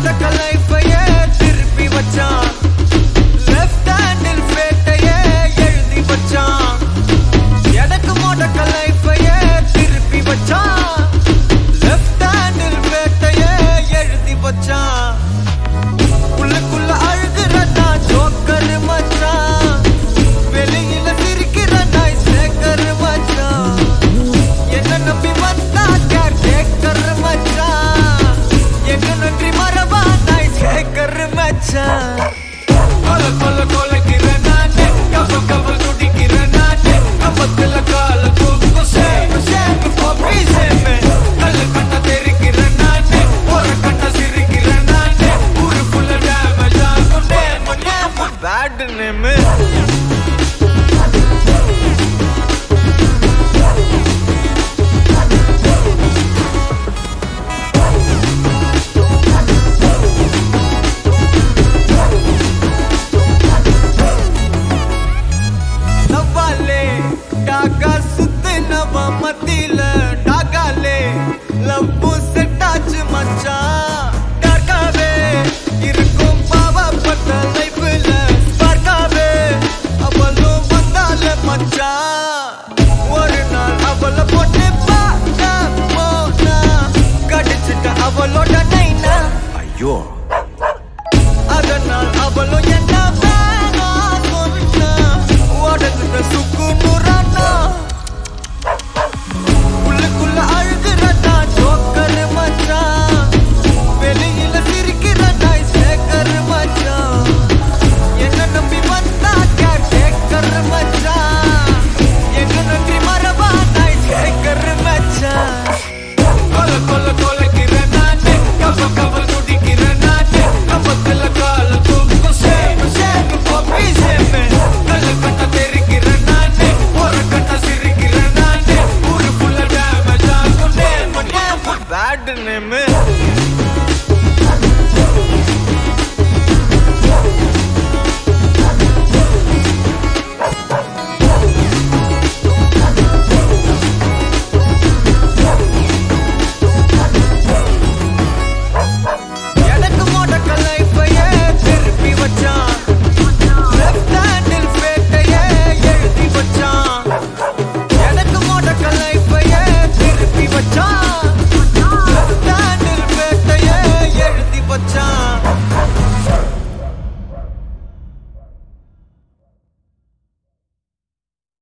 acorda com a lei foi कारवाना इसे कर मचा खोल खोल खोल किरना ने कब कब टूटी किरना ने अब लगा लगो कुसे कुसे पॉपी से मैं कल कटा तेरी किरना ने और कटा सिर किरना ने पूरे फुल डैमेज आ मुने मुने बैड ने में நாக்கா சுத்து நவ மத்தியில டாக்காலே லவ்வு செட்டாச்சு மச்சான் டாக்காவே இருக்கும் பாவப்பட்ட லைஃப்ல ஸ்பார்க்காவே அவளும் வந்தால மச்சான் ஒரு நாள் அவளை போட்டு பார்த்தா போனா. கடிச்சிட்ட அவளோட நைனா. ஐயோ. in there.